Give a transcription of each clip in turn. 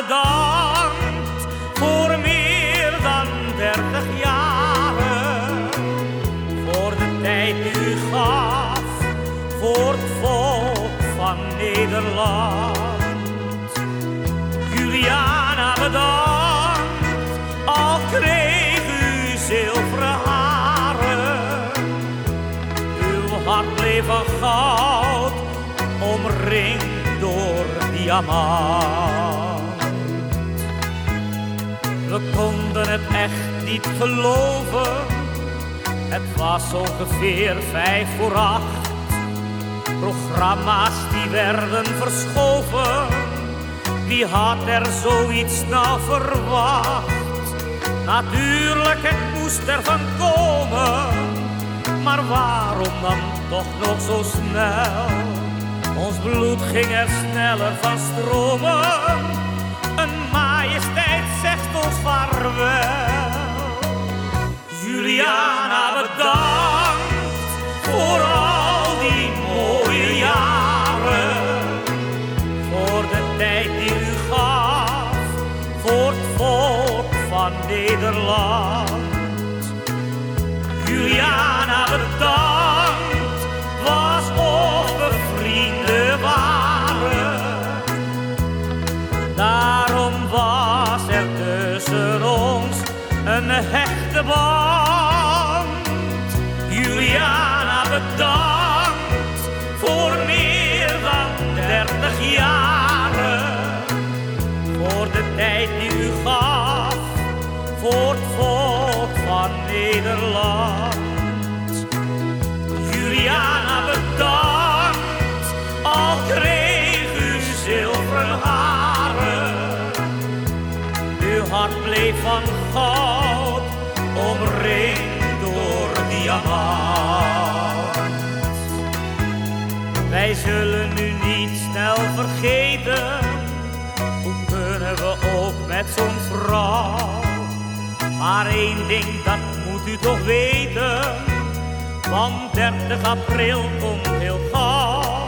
bedankt voor meer dan dertig jaren. Voor de tijd die u gaf voor het volk van Nederland. Juliana bedankt, al kreeg u zilveren haren. Uw hart bleef goud, omringd door diamant. We konden het echt niet geloven, het was ongeveer vijf voor acht. Programma's die werden verschoven, wie had er zoiets nou verwacht? Natuurlijk, het moest ervan komen, maar waarom dan toch nog zo snel? Ons bloed ging er sneller van stromen, Nederland. Juliana, bedankt, was of we vrienden waren. Daarom was er tussen ons een hechte band. Juliana, bedankt Nederland. Juliana, bedankt, al kreeg u zilveren haren. Uw hart bleef van goud, omringd door diamant. Wij zullen u niet snel vergeten, hoe kunnen we ook met zo'n vrouw? Maar één ding, dat toch weten, want 30 april komt heel gauw.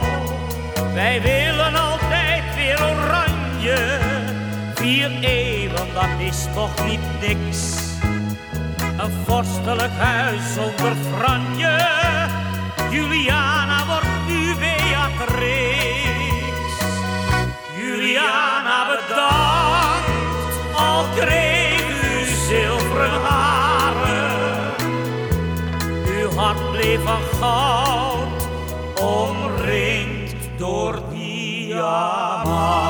Wij willen altijd weer oranje, vier eeuwen, dat is toch niet niks. Een vorstelijk huis zonder franje, Juliana wordt nu Beatrix. Juliana bedankt, al kreeg hart bleef van goud, omringd door diamant.